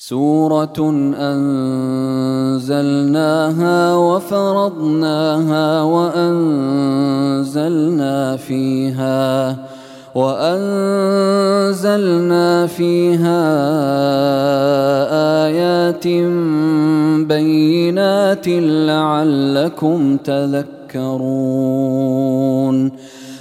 سورة أنزلناها وفرضناها وأنزلنا فيها وأنزلنا فيها آيات بينات لعلكم تذكرون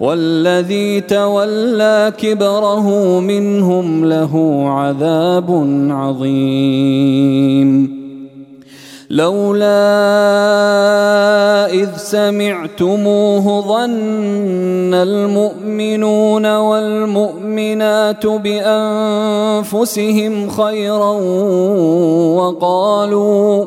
والذي تولى كبره منهم له عذاب عظيم. لولا إذ سمعتموه ظن المؤمنون والمؤمنات بأنفسهم خيرا وقالوا وقالوا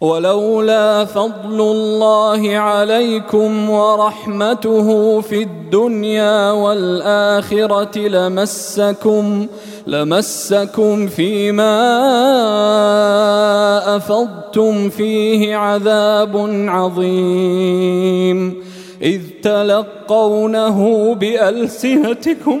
ولولا فضل الله عليكم ورحمته في الدنيا والآخرة لمسكم لمسكم فيما أفضتم فيه عذاب عظيم. إذ تلقونه بألسنتكم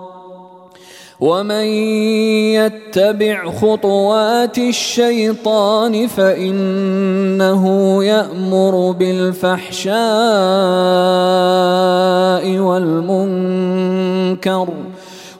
ومن يتبع خطوات الشيطان فانه يامر بالفحشاء والمنكر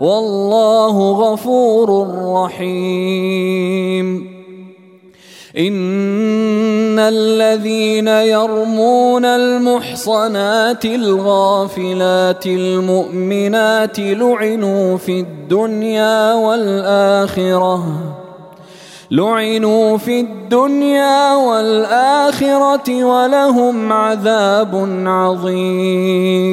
والله غفور رحيم. إن الذين يرمون المحصنات الغافلات المؤمنات لعنوا في الدنيا والآخرة. لعنوا في الدنيا والآخرة ولهم عذاب عظيم.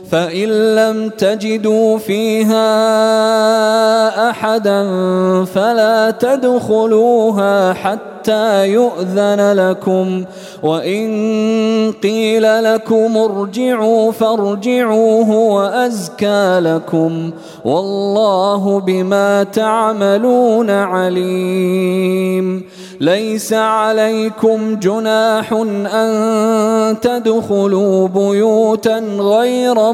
فإن لم تجدوا فيها أحدا فلا تدخلوها حتى يؤذن لكم. وإن قيل لكم ارجعوا فارجعوا هو أزكى لكم. والله بما تعملون عليم. ليس عليكم جناح أن تدخلوا بيوتا غير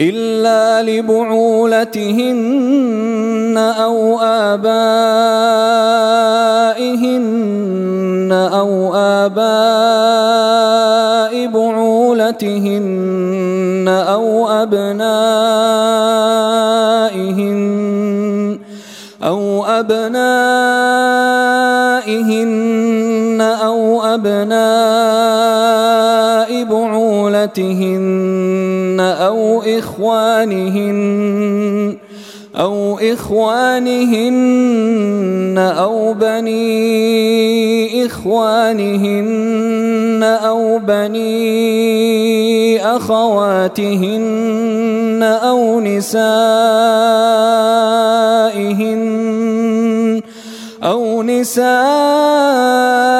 إلا لبعولتهن أو آبائهن أو آباء بعولتهن أو أبنائهن أو أبنائهن أو أبناء بعولتهن أو إخوانهن أو إخوانهن أو بني إخوانهن أو بني أخواتهن أو نسائهن أو نسائهن